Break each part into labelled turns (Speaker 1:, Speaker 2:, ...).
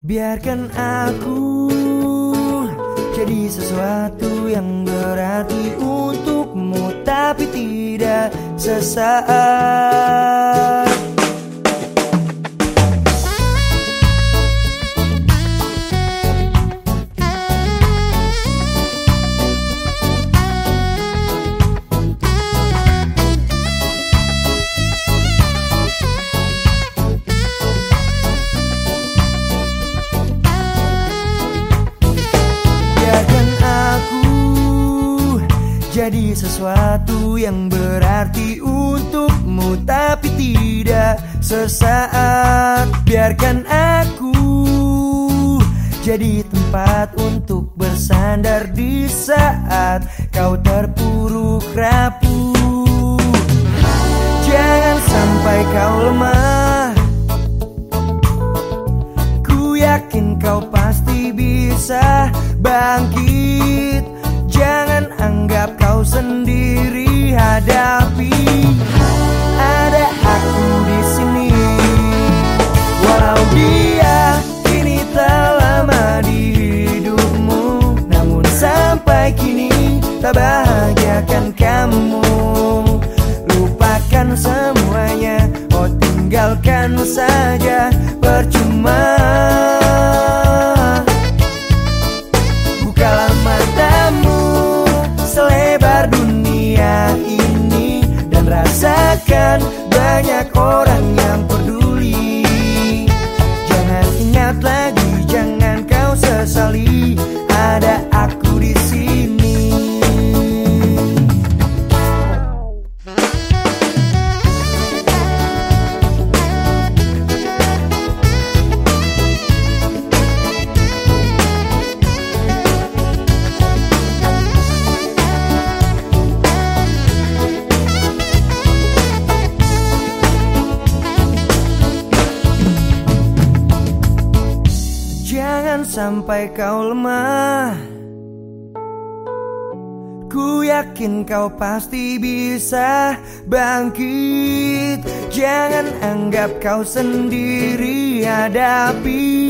Speaker 1: Biarkan aku jadi sesuatu yang berarti untukmu Tapi tidak sesaat jadi sesuatu yang berarti untukmu Tapi tidak sesaat. Biarkan aku jadi tempat untuk bersandar di saat kau terpuruk rapuh. Jangan sampai kau lemah. Ku yakin kau pasti bisa bangkit tak bahagiakan kamu. Lupakan semuanya. Oh tinggalkan saja. Percuma. Rasakan banyak orang yang sampai kau lemah. Ku yakin kau pasti bisa bangkit. Jangan anggap kau sendiri hadapi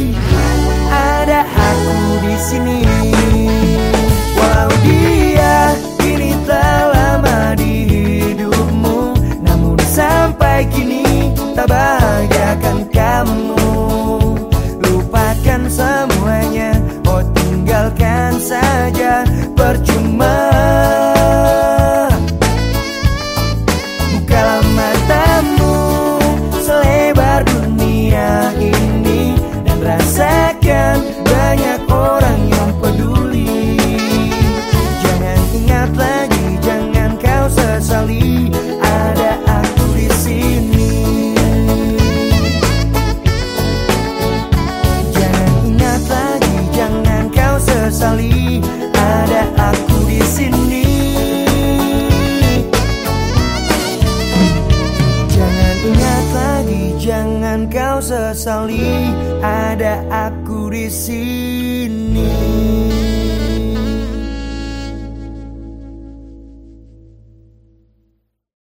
Speaker 1: jangan kau sesali ada aku di sini.